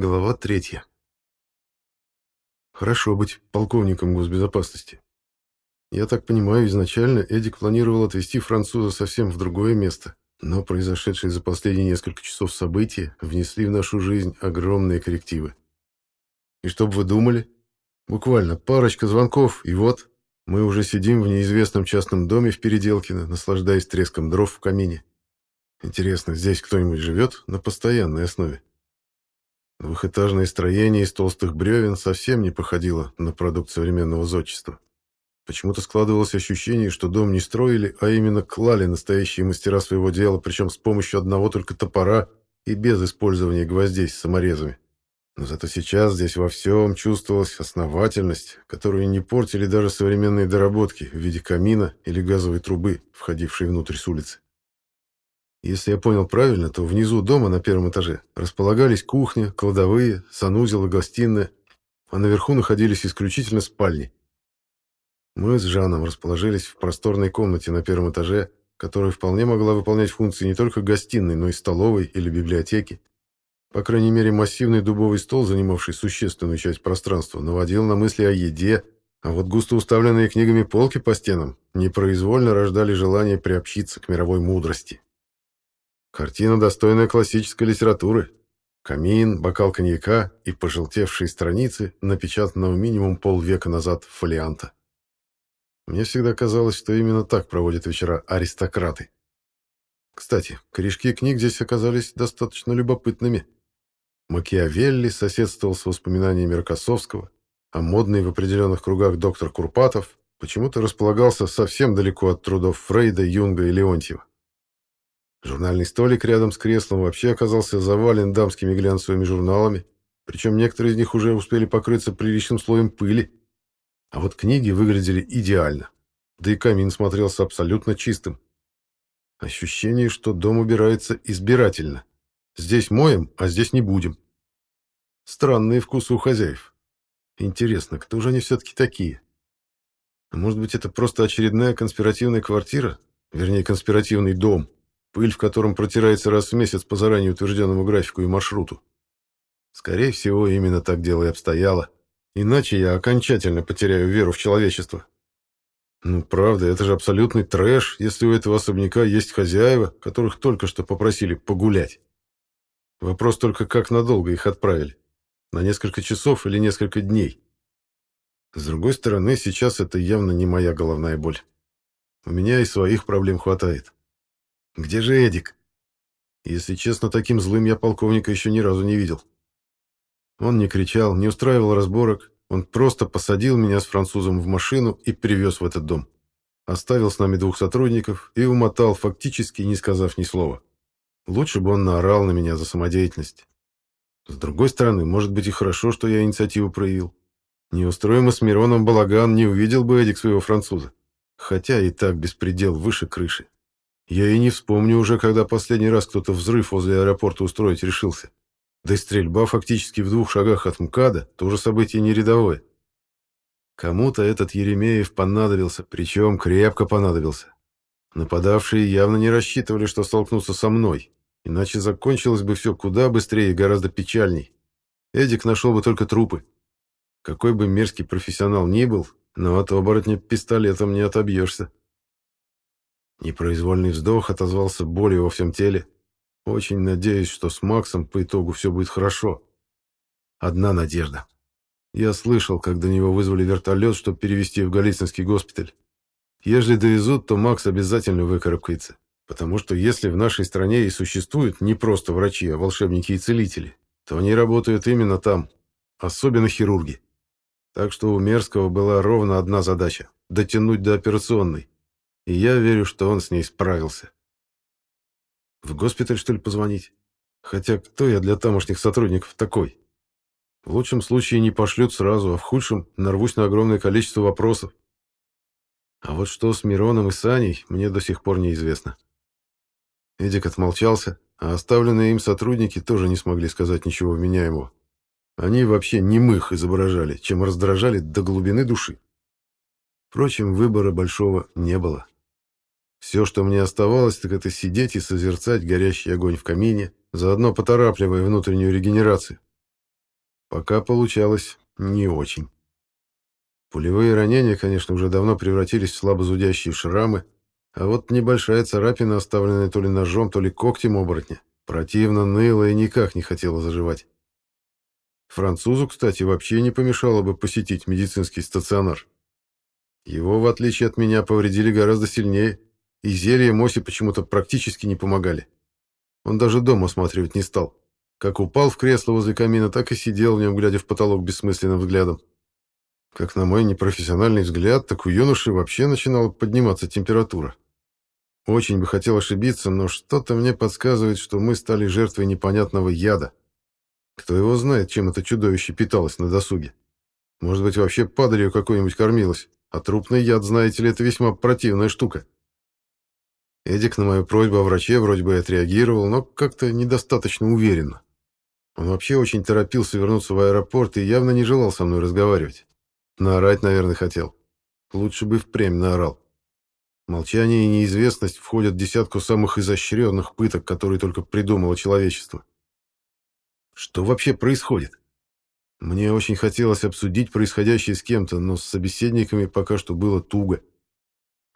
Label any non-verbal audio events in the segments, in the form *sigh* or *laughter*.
Глава третья. Хорошо быть полковником госбезопасности. Я так понимаю, изначально Эдик планировал отвезти француза совсем в другое место, но произошедшие за последние несколько часов события внесли в нашу жизнь огромные коррективы. И что бы вы думали? Буквально парочка звонков, и вот мы уже сидим в неизвестном частном доме в Переделкино, наслаждаясь треском дров в камине. Интересно, здесь кто-нибудь живет на постоянной основе? Двухэтажное строение из толстых бревен совсем не походило на продукт современного зодчества. Почему-то складывалось ощущение, что дом не строили, а именно клали настоящие мастера своего дела, причем с помощью одного только топора и без использования гвоздей с саморезами. Но зато сейчас здесь во всем чувствовалась основательность, которую не портили даже современные доработки в виде камина или газовой трубы, входившей внутрь с улицы. Если я понял правильно, то внизу дома на первом этаже располагались кухня, кладовые, санузел и гостиная, а наверху находились исключительно спальни. Мы с Жаном расположились в просторной комнате на первом этаже, которая вполне могла выполнять функции не только гостиной, но и столовой или библиотеки. По крайней мере, массивный дубовый стол, занимавший существенную часть пространства, наводил на мысли о еде, а вот густо уставленные книгами полки по стенам непроизвольно рождали желание приобщиться к мировой мудрости. Картина, достойная классической литературы. Камин, бокал коньяка и пожелтевшие страницы, напечатанного минимум полвека назад фолианта. Мне всегда казалось, что именно так проводят вечера аристократы. Кстати, корешки книг здесь оказались достаточно любопытными. Макиавелли соседствовал с воспоминаниями Рокоссовского, а модный в определенных кругах доктор Курпатов почему-то располагался совсем далеко от трудов Фрейда, Юнга и Леонтьева. Журнальный столик рядом с креслом вообще оказался завален дамскими глянцевыми журналами, причем некоторые из них уже успели покрыться приличным слоем пыли. А вот книги выглядели идеально, да и камин смотрелся абсолютно чистым. Ощущение, что дом убирается избирательно. Здесь моем, а здесь не будем. Странные вкусы у хозяев. Интересно, кто же они все-таки такие? А может быть, это просто очередная конспиративная квартира? Вернее, конспиративный дом, пыль в котором протирается раз в месяц по заранее утвержденному графику и маршруту. Скорее всего, именно так дело и обстояло. Иначе я окончательно потеряю веру в человечество. Ну, правда, это же абсолютный трэш, если у этого особняка есть хозяева, которых только что попросили погулять. Вопрос только, как надолго их отправили. На несколько часов или несколько дней. С другой стороны, сейчас это явно не моя головная боль. У меня и своих проблем хватает. Где же Эдик? Если честно, таким злым я полковника еще ни разу не видел. Он не кричал, не устраивал разборок, он просто посадил меня с французом в машину и привез в этот дом. Оставил с нами двух сотрудников и умотал, фактически не сказав ни слова. Лучше бы он наорал на меня за самодеятельность. С другой стороны, может быть и хорошо, что я инициативу проявил. Не устроим с Мироном балаган, не увидел бы Эдик своего француза. Хотя и так беспредел выше крыши. Я и не вспомню уже, когда последний раз кто-то взрыв возле аэропорта устроить решился. Да и стрельба фактически в двух шагах от МКАДа тоже событие не рядовое. Кому-то этот Еремеев понадобился, причем крепко понадобился. Нападавшие явно не рассчитывали, что столкнутся со мной, иначе закончилось бы все куда быстрее и гораздо печальней. Эдик нашел бы только трупы. Какой бы мерзкий профессионал ни был, но от оборотня пистолетом не отобьешься. Непроизвольный вздох отозвался болью во всем теле. Очень надеюсь, что с Максом по итогу все будет хорошо. Одна надежда. Я слышал, как до него вызвали вертолет, чтобы перевести в Голицынский госпиталь. Если довезут, то Макс обязательно выкарабкается. Потому что если в нашей стране и существуют не просто врачи, а волшебники и целители, то они работают именно там, особенно хирурги. Так что у Мерзкого была ровно одна задача – дотянуть до операционной и я верю, что он с ней справился. В госпиталь, что ли, позвонить? Хотя кто я для тамошних сотрудников такой? В лучшем случае не пошлют сразу, а в худшем нарвусь на огромное количество вопросов. А вот что с Мироном и Саней, мне до сих пор неизвестно. Эдик отмолчался, а оставленные им сотрудники тоже не смогли сказать ничего вменяемого. Они вообще немых изображали, чем раздражали до глубины души. Впрочем, выбора большого не было. Все, что мне оставалось, так это сидеть и созерцать горящий огонь в камине, заодно поторапливая внутреннюю регенерацию. Пока получалось не очень. Пулевые ранения, конечно, уже давно превратились в слабо зудящие шрамы, а вот небольшая царапина, оставленная то ли ножом, то ли когтем оборотня, противно ныла и никак не хотела заживать. Французу, кстати, вообще не помешало бы посетить медицинский стационар. Его, в отличие от меня, повредили гораздо сильнее, и зелья Моси почему-то практически не помогали. Он даже дом осматривать не стал. Как упал в кресло возле камина, так и сидел в нем, глядя в потолок бессмысленным взглядом. Как на мой непрофессиональный взгляд, так у юноши вообще начинала подниматься температура. Очень бы хотел ошибиться, но что-то мне подсказывает, что мы стали жертвой непонятного яда. Кто его знает, чем это чудовище питалось на досуге. Может быть, вообще падалью какой-нибудь кормилось. А трупный яд, знаете ли, это весьма противная штука. Эдик на мою просьбу о враче вроде бы отреагировал, но как-то недостаточно уверенно. Он вообще очень торопился вернуться в аэропорт и явно не желал со мной разговаривать. Наорать, наверное, хотел. Лучше бы впрямь наорал. Молчание и неизвестность входят в десятку самых изощренных пыток, которые только придумало человечество. Что вообще происходит? Мне очень хотелось обсудить происходящее с кем-то, но с собеседниками пока что было туго.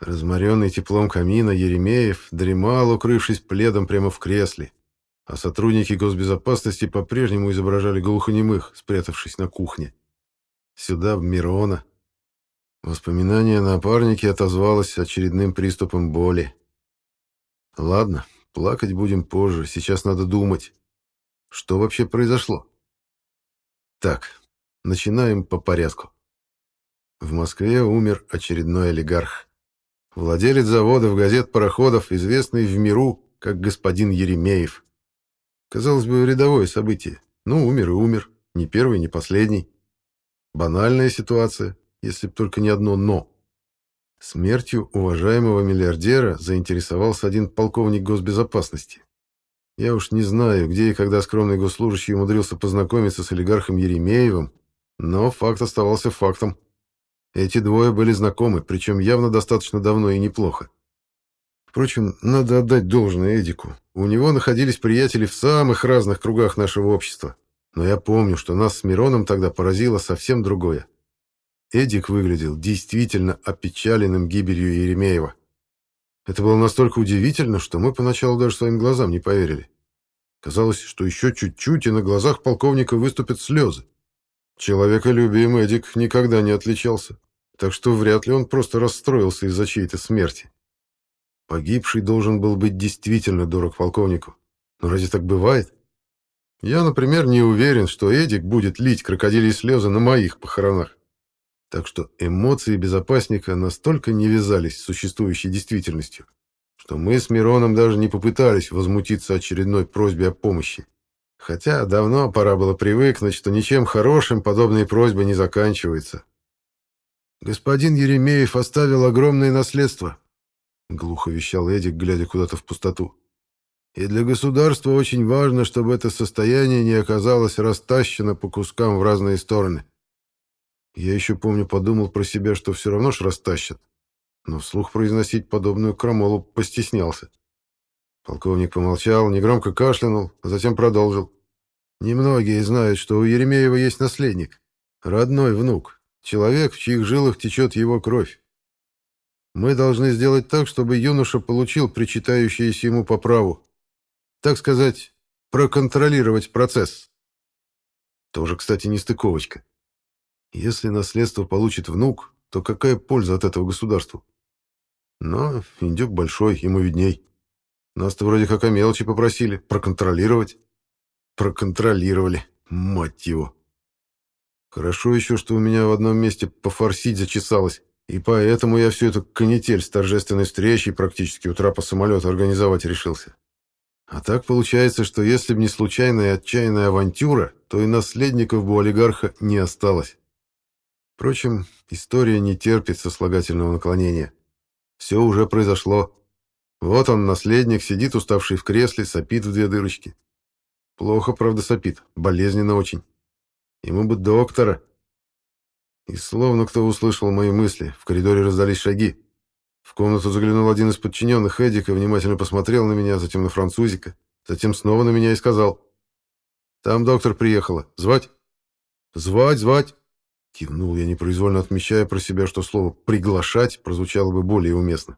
Разморенный теплом камина, Еремеев дремал, укрывшись пледом прямо в кресле, а сотрудники госбезопасности по-прежнему изображали глухонемых, спрятавшись на кухне. Сюда, в Мирона. Воспоминание о напарнике отозвалось очередным приступом боли. Ладно, плакать будем позже, сейчас надо думать. Что вообще произошло? Так, начинаем по порядку. В Москве умер очередной олигарх. Владелец заводов, газет, пароходов, известный в миру как господин Еремеев. Казалось бы, рядовое событие. Ну, умер и умер. Не первый, не последний. Банальная ситуация, если б только не одно «но». Смертью уважаемого миллиардера заинтересовался один полковник госбезопасности. Я уж не знаю, где и когда скромный госслужащий умудрился познакомиться с олигархом Еремеевым, но факт оставался фактом. Эти двое были знакомы, причем явно достаточно давно и неплохо. Впрочем, надо отдать должное Эдику. У него находились приятели в самых разных кругах нашего общества. Но я помню, что нас с Мироном тогда поразило совсем другое. Эдик выглядел действительно опечаленным гибелью Еремеева. Это было настолько удивительно, что мы поначалу даже своим глазам не поверили. Казалось, что еще чуть-чуть, и на глазах полковника выступят слезы. Человеколюбием Эдик никогда не отличался, так что вряд ли он просто расстроился из-за чьей-то смерти. Погибший должен был быть действительно дорог полковнику. Но разве так бывает? Я, например, не уверен, что Эдик будет лить крокодилии слезы на моих похоронах. Так что эмоции безопасника настолько не вязались с существующей действительностью, что мы с Мироном даже не попытались возмутиться очередной просьбе о помощи. Хотя давно пора было привыкнуть, что ничем хорошим подобные просьбы не заканчиваются. «Господин Еремеев оставил огромное наследство», — глухо вещал Эдик, глядя куда-то в пустоту. И для государства очень важно, чтобы это состояние не оказалось растащено по кускам в разные стороны. Я еще помню, подумал про себя, что все равно ж растащат. Но вслух произносить подобную крамолу постеснялся. Полковник помолчал, негромко кашлянул, а затем продолжил. Немногие знают, что у Еремеева есть наследник. Родной внук. Человек, в чьих жилах течет его кровь. Мы должны сделать так, чтобы юноша получил причитающееся ему по праву так сказать, проконтролировать процесс. Тоже, кстати, не стыковочка. Если наследство получит внук, то какая польза от этого государству? Но индюк большой, ему видней. Нас-то вроде как о мелочи попросили. Проконтролировать. Проконтролировали. Мать его. Хорошо еще, что у меня в одном месте пофорсить зачесалось, и поэтому я всю эту канитель с торжественной встречей практически у трапа самолета организовать решился. А так получается, что если бы не случайная и отчаянная авантюра, то и наследников бы у олигарха не осталось. Впрочем, история не терпит сослагательного наклонения. Все уже произошло. Вот он, наследник, сидит уставший в кресле, сопит в две дырочки. Плохо, правда, сопит, болезненно очень. Ему бы доктора. И словно кто услышал мои мысли, в коридоре раздались шаги. В комнату заглянул один из подчиненных Эдика, внимательно посмотрел на меня, затем на французика, затем снова на меня и сказал. «Там доктор приехала. Звать?» «Звать, звать!» Кивнул я, непроизвольно отмечая про себя, что слово «приглашать» прозвучало бы более уместно.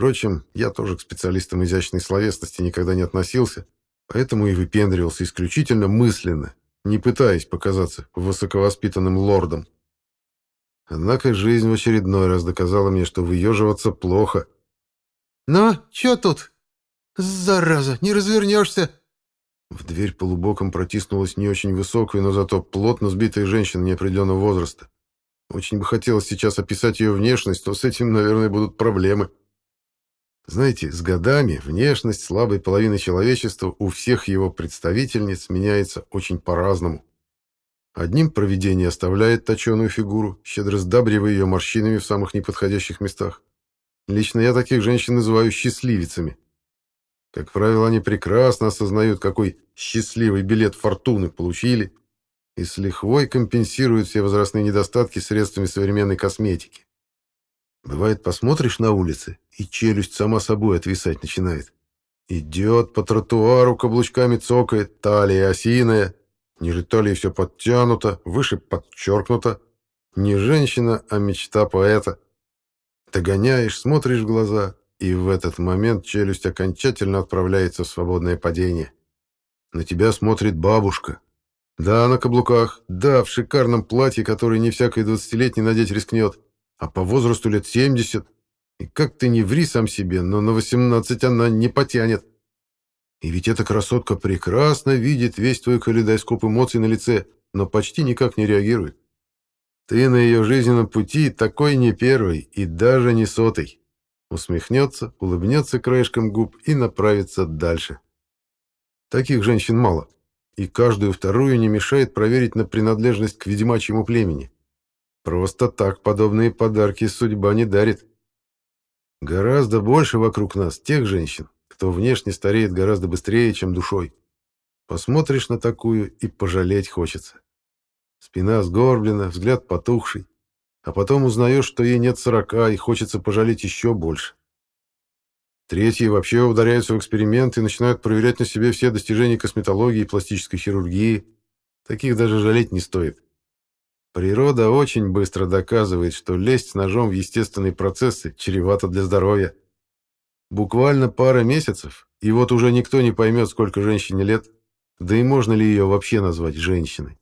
Впрочем, я тоже к специалистам изящной словесности никогда не относился, поэтому и выпендривался исключительно мысленно, не пытаясь показаться высоковоспитанным лордом. Однако жизнь в очередной раз доказала мне, что выеживаться плохо. «Ну, чё тут? Зараза, не развернешься!» В дверь полубоком протиснулась не очень высокая, но зато плотно сбитая женщина неопределенного возраста. Очень бы хотелось сейчас описать ее внешность, но с этим, наверное, будут проблемы. Знаете, с годами внешность слабой половины человечества у всех его представительниц меняется очень по-разному. Одним провидение оставляет точеную фигуру, щедро сдабривая ее морщинами в самых неподходящих местах. Лично я таких женщин называю счастливицами. Как правило, они прекрасно осознают, какой счастливый билет фортуны получили, и с лихвой компенсируют все возрастные недостатки средствами современной косметики. Бывает, посмотришь на улице, и челюсть сама собой отвисать начинает. Идет по тротуару, каблучками цокает, талия осиная, ниже талии все подтянуто, выше подчеркнуто. Не женщина, а мечта поэта. Догоняешь, смотришь в глаза, и в этот момент челюсть окончательно отправляется в свободное падение. На тебя смотрит бабушка. Да, на каблуках, да, в шикарном платье, которое не всякой двадцатилетний надеть рискнет, а по возрасту лет семьдесят. И как ты не ври сам себе, но на восемнадцать она не потянет. И ведь эта красотка прекрасно видит весь твой калейдоскоп эмоций на лице, но почти никак не реагирует. Ты на ее жизненном пути такой не первый и даже не сотый усмехнется, улыбнется краешком губ и направится дальше. Таких женщин мало, и каждую вторую не мешает проверить на принадлежность к ведьмачьему племени. Просто так подобные подарки судьба не дарит. Гораздо больше вокруг нас тех женщин, кто внешне стареет гораздо быстрее, чем душой. Посмотришь на такую и пожалеть хочется. Спина сгорблена, взгляд потухший, а потом узнаешь, что ей нет сорока, и хочется пожалеть еще больше. Третьи вообще ударяются в эксперимент и начинают проверять на себе все достижения косметологии и пластической хирургии. Таких даже жалеть не стоит. Природа очень быстро доказывает, что лезть с ножом в естественные процессы чревато для здоровья. Буквально пара месяцев, и вот уже никто не поймет, сколько женщине лет, да и можно ли ее вообще назвать женщиной.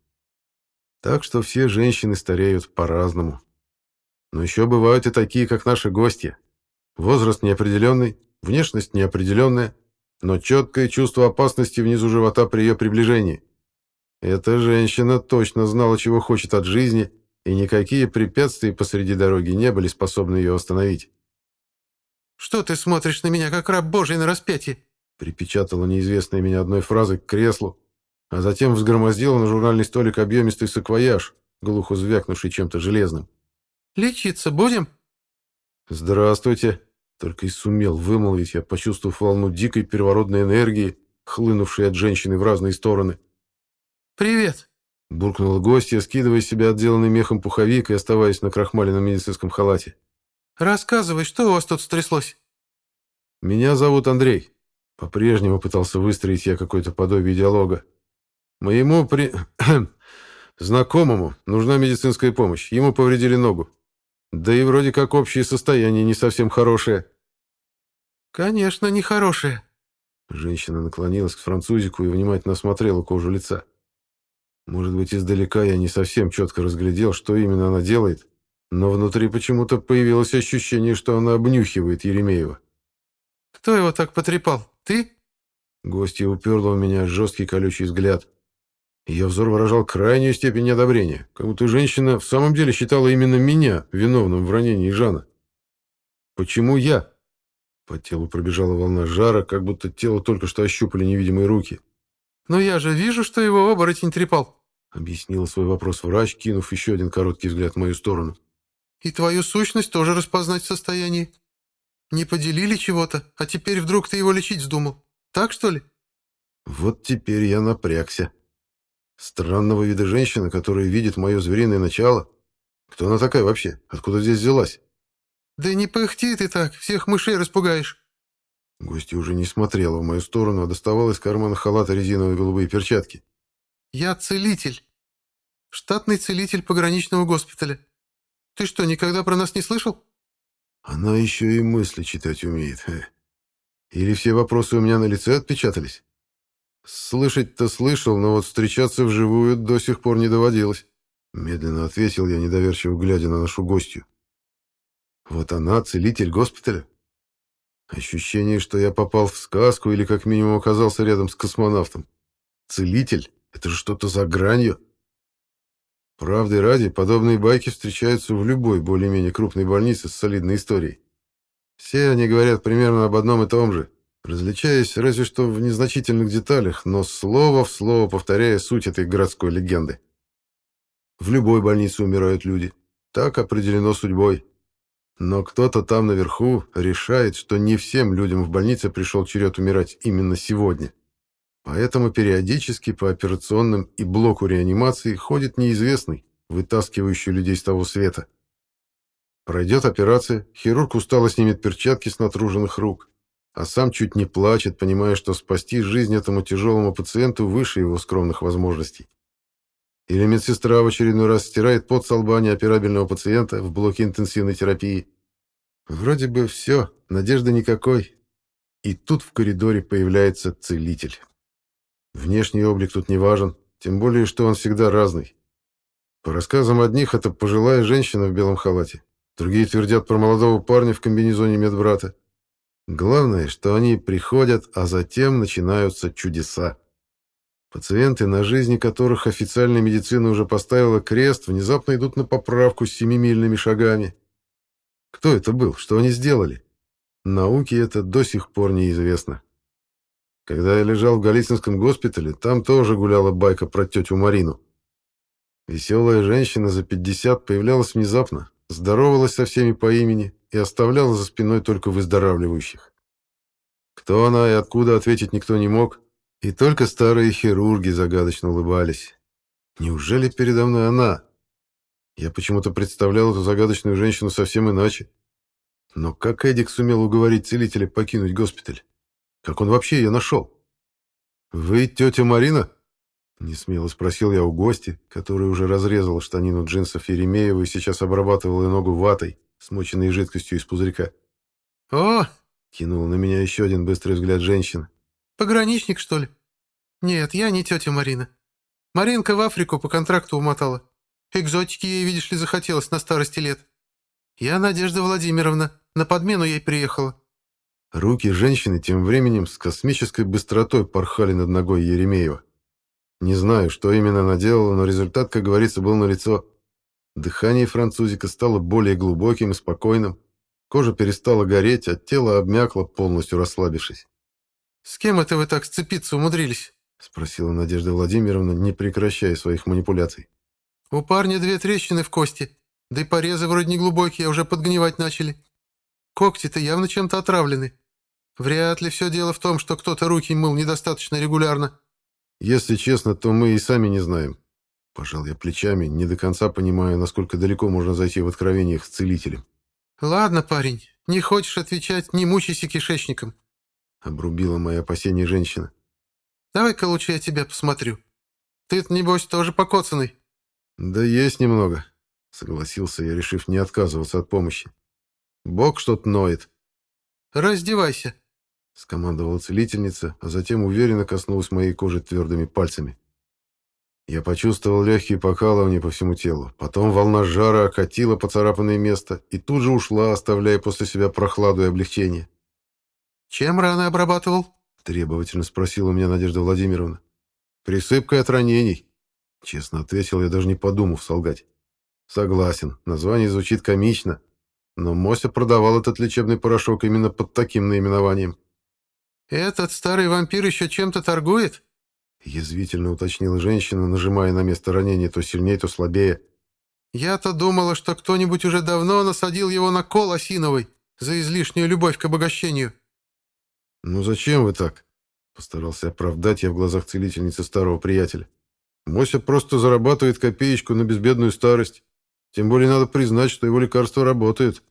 Так что все женщины стареют по-разному. Но еще бывают и такие, как наши гости. Возраст неопределенный, внешность неопределенная, но четкое чувство опасности внизу живота при ее приближении. Эта женщина точно знала, чего хочет от жизни, и никакие препятствия посреди дороги не были способны ее остановить. «Что ты смотришь на меня, как раб Божий на распятии?» припечатала неизвестная меня одной фразой к креслу, а затем взгромоздила на журнальный столик объемистый саквояж, глухо звякнувший чем-то железным. Лечиться будем?» «Здравствуйте!» Только и сумел вымолвить я, почувствовав волну дикой первородной энергии, хлынувшей от женщины в разные стороны. «Привет!» — буркнула гостья, скидывая с себя отделанный мехом пуховик и оставаясь на крахмаленном медицинском халате. «Рассказывай, что у вас тут стряслось?» «Меня зовут Андрей». По-прежнему пытался выстроить я какое-то подобие диалога. «Моему при... *clears throat* знакомому нужна медицинская помощь. Ему повредили ногу. Да и вроде как общее состояние не совсем хорошее. Конечно, нехорошее. Женщина наклонилась к французику и внимательно осмотрела кожу лица. Может быть, издалека я не совсем четко разглядел, что именно она делает, но внутри почему-то появилось ощущение, что она обнюхивает Еремеева. «Кто его так потрепал? Ты?» Гостья уперла у меня жесткий колючий взгляд. Ее взор выражал крайнюю степень неодобрения, как будто женщина в самом деле считала именно меня виновным в ранении Жана. «Почему я?» По телу пробежала волна жара, как будто тело только что ощупали невидимые руки. «Но я же вижу, что его оборотень трепал», — объяснила свой вопрос врач, кинув еще один короткий взгляд в мою сторону. «И твою сущность тоже распознать в состоянии. Не поделили чего-то, а теперь вдруг ты его лечить вздумал. Так, что ли?» Вот теперь я напрягся. Странного вида женщина, которая видит мое звериное начало. Кто она такая вообще? Откуда здесь взялась? Да не пыхти ты так, всех мышей распугаешь. Гостья уже не смотрела в мою сторону, а доставала из кармана халата резиновые голубые перчатки. Я целитель. Штатный целитель пограничного госпиталя. Ты что, никогда про нас не слышал?» Она еще и мысли читать умеет. Или все вопросы у меня на лице отпечатались? Слышать-то слышал, но вот встречаться вживую до сих пор не доводилось. Медленно ответил я, недоверчиво глядя на нашу гостью. Вот она, целитель госпиталя. Ощущение, что я попал в сказку или как минимум оказался рядом с космонавтом. Целитель — это же что-то за гранью. Правды ради, подобные байки встречаются в любой более-менее крупной больнице с солидной историей. Все они говорят примерно об одном и том же, различаясь разве что в незначительных деталях, но слово в слово повторяя суть этой городской легенды. В любой больнице умирают люди. Так определено судьбой. Но кто-то там наверху решает, что не всем людям в больнице пришел черед умирать именно сегодня. Поэтому периодически по операционным и блоку реанимации ходит неизвестный, вытаскивающий людей с того света. Пройдет операция, хирург устало снимет перчатки с натруженных рук, а сам чуть не плачет, понимая, что спасти жизнь этому тяжелому пациенту выше его скромных возможностей. Или медсестра в очередной раз стирает пот со лба неоперабельного пациента в блоке интенсивной терапии. Вроде бы все, надежды никакой. И тут в коридоре появляется целитель. Внешний облик тут не важен, тем более, что он всегда разный. По рассказам одних, это пожилая женщина в белом халате. Другие твердят про молодого парня в комбинезоне медбрата. Главное, что они приходят, а затем начинаются чудеса. Пациенты, на жизни которых официальная медицина уже поставила крест, внезапно идут на поправку с семимильными шагами. Кто это был? Что они сделали? Науке это до сих пор неизвестно. Когда я лежал в Голицынском госпитале, там тоже гуляла байка про тетю Марину. Веселая женщина за 50 появлялась внезапно, здоровалась со всеми по имени и оставляла за спиной только выздоравливающих. Кто она и откуда ответить никто не мог, и только старые хирурги загадочно улыбались. Неужели передо мной она? Я почему-то представлял эту загадочную женщину совсем иначе. Но как Эдик сумел уговорить целителя покинуть госпиталь? Как он вообще ее нашел? «Вы тетя Марина?» — несмело спросил я у гости, который уже разрезал штанину джинсов Еремеева и сейчас обрабатывал ногу ватой, смоченной жидкостью из пузырька. «О!» — кинула на меня еще один быстрый взгляд женщины. «Пограничник, что ли?» «Нет, я не тетя Марина. Маринка в Африку по контракту умотала. Экзотики ей, видишь ли, захотелось на старости лет. Я Надежда Владимировна, на подмену ей приехала. Руки женщины тем временем с космической быстротой порхали над ногой Еремеева. Не знаю, что именно она делала, но результат, как говорится, был налицо. Дыхание французика стало более глубоким и спокойным. Кожа перестала гореть, а тело обмякло, полностью расслабившись. «С кем это вы так сцепиться умудрились?» — спросила Надежда Владимировна, не прекращая своих манипуляций. «У парня две трещины в кости, да и порезы вроде не глубокие, а уже подгнивать начали. Когти-то явно чем-то отравлены. Вряд ли все дело в том, что кто-то руки мыл недостаточно регулярно. Если честно, то мы и сами не знаем. Пожал я плечами, не до конца понимая, насколько далеко можно зайти в откровениях с целителем. Ладно, парень, не хочешь отвечать, не мучайся кишечником. Обрубила мои опасения женщина. Давай-ка лучше я тебя посмотрю. Ты-то, небось, тоже покоцанный. Да есть немного, согласился я, решив не отказываться от помощи. Бог что-то ноет. «Раздевайся», — скомандовала целительница, а затем уверенно коснулась моей кожи твердыми пальцами. Я почувствовал легкие покалывания по всему телу. Потом волна жара окатила поцарапанное место и тут же ушла, оставляя после себя прохладу и облегчение. «Чем раны обрабатывал?» — требовательно спросила меня Надежда Владимировна. «Присыпкой от ранений», — честно ответил я, даже не подумав солгать. «Согласен, название звучит комично, но Мося продавал этот лечебный порошок именно под таким наименованием. «Этот старый вампир еще чем-то торгует?» Язвительно уточнила женщина, нажимая на место ранения то сильнее, то слабее. «Я-то думала, что кто-нибудь уже давно насадил его на кол осиновый за излишнюю любовь к обогащению». «Ну зачем вы так?» Постарался оправдать я в глазах целительницы старого приятеля. «Мося просто зарабатывает копеечку на безбедную старость. Тем более надо признать, что его лекарства работают».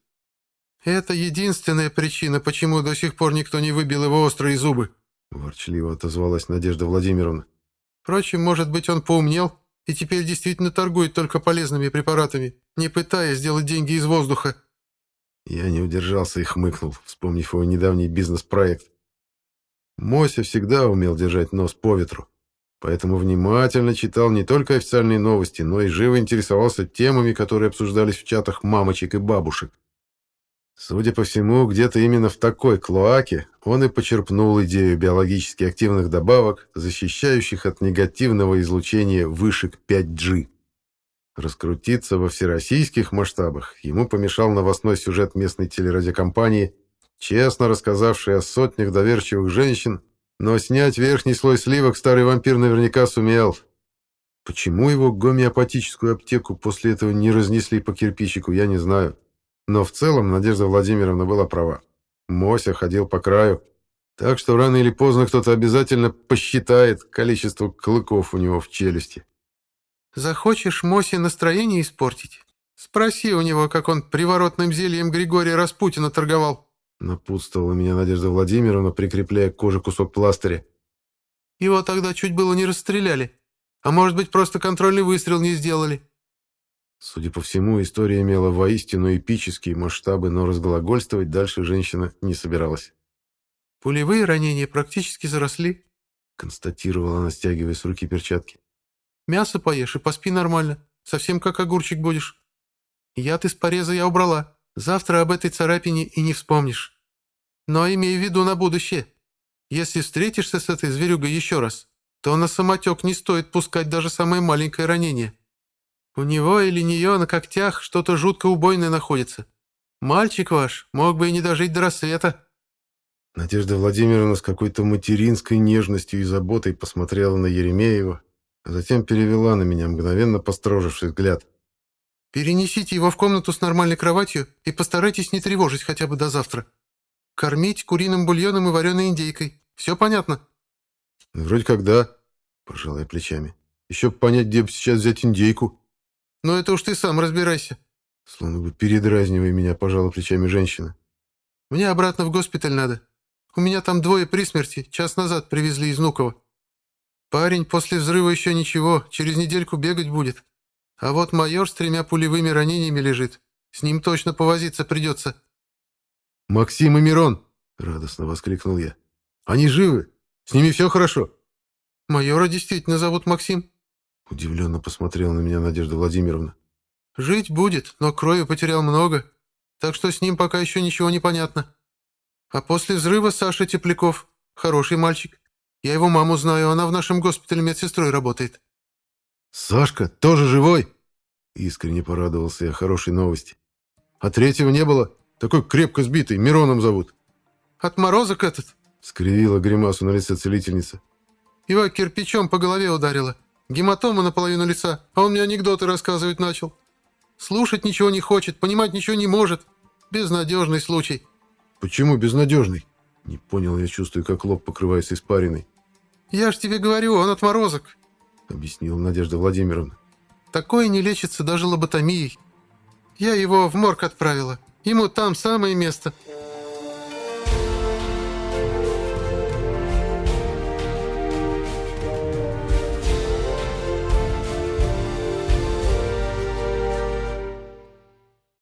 «Это единственная причина, почему до сих пор никто не выбил его острые зубы», — ворчливо отозвалась Надежда Владимировна. «Впрочем, может быть, он поумнел и теперь действительно торгует только полезными препаратами, не пытаясь сделать деньги из воздуха. Я не удержался и хмыкнул, вспомнив его недавний бизнес-проект. Мося всегда умел держать нос по ветру, поэтому внимательно читал не только официальные новости, но и живо интересовался темами, которые обсуждались в чатах мамочек и бабушек. Судя по всему, где-то именно в такой клоаке он и почерпнул идею биологически активных добавок, защищающих от негативного излучения вышек 5G. Раскрутиться во всероссийских масштабах ему помешал новостной сюжет местной телерадиокомпании, честно рассказавший о сотнях доверчивых женщин, но снять верхний слой сливок старый вампир наверняка сумел. Почему его гомеопатическую аптеку после этого не разнесли по кирпичику, я не знаю. Но в целом Надежда Владимировна была права. Мося ходил по краю, так что рано или поздно кто-то обязательно посчитает количество клыков у него в челюсти. «Захочешь Мосе настроение испортить? Спроси у него, как он приворотным зельем Григория Распутина торговал». Напутствовала меня Надежда Владимировна, прикрепляя к коже кусок пластыря. «Его тогда чуть было не расстреляли. А может быть, просто контрольный выстрел не сделали. Судя по всему, история имела воистину эпические масштабы, но разглагольствовать дальше женщина не собиралась. «Пулевые ранения практически заросли», — констатировала она, стягивая с руки перчатки. «Мясо поешь и поспи нормально, совсем как огурчик будешь. Яд из пореза я убрала, завтра об этой царапине и не вспомнишь. Но имей в виду на будущее. Если встретишься с этой зверюгой еще раз, то на самотек не стоит пускать даже самое маленькое ранение». У него или нее на когтях что-то жутко убойное находится. Мальчик ваш мог бы и не дожить до рассвета». Надежда Владимировна с какой-то материнской нежностью и заботой посмотрела на Еремеева, а затем перевела на меня мгновенно построживший взгляд. «Перенесите его в комнату с нормальной кроватью и постарайтесь не тревожить хотя бы до завтра. Кормить куриным бульоном и вареной индейкой. Все понятно?» «Вроде как да», — пожал я плечами. «Еще понять, где бы сейчас взять индейку». «Ну это уж ты сам разбирайся». Словно бы передразнивая меня, пожала плечами женщина. «Мне обратно в госпиталь надо. У меня там двое при смерти, час назад привезли из Нукова. Парень после взрыва еще ничего, через недельку бегать будет. А вот майор с тремя пулевыми ранениями лежит. С ним точно повозиться придется». «Максим и Мирон!» — радостно воскликнул я. «Они живы? С ними все хорошо?» «Майора действительно зовут Максим», Удивленно посмотрела на меня Надежда Владимировна. «Жить будет, но крови потерял много, так что с ним пока еще ничего не понятно. А после взрыва Саша Тепляков, хороший мальчик. Я его маму знаю, она в нашем госпитале медсестрой работает». «Сашка тоже живой?» Искренне порадовался я хорошей новости. «А третьего не было? Такой крепко сбитый, Мироном зовут». «Отморозок этот?» — скривила гримасу на лице целительница. «Его кирпичом по голове ударило. Гематома наполовину лица, а он мне анекдоты рассказывать начал. Слушать ничего не хочет, понимать ничего не может. Безнадежный случай». «Почему безнадежный?» Не понял я, чувствую, как лоб покрывается испариной. «Я ж тебе говорю, он отморозок», — объяснила Надежда Владимировна. «Такое не лечится даже лоботомией. Я его в морг отправила. Ему там самое место».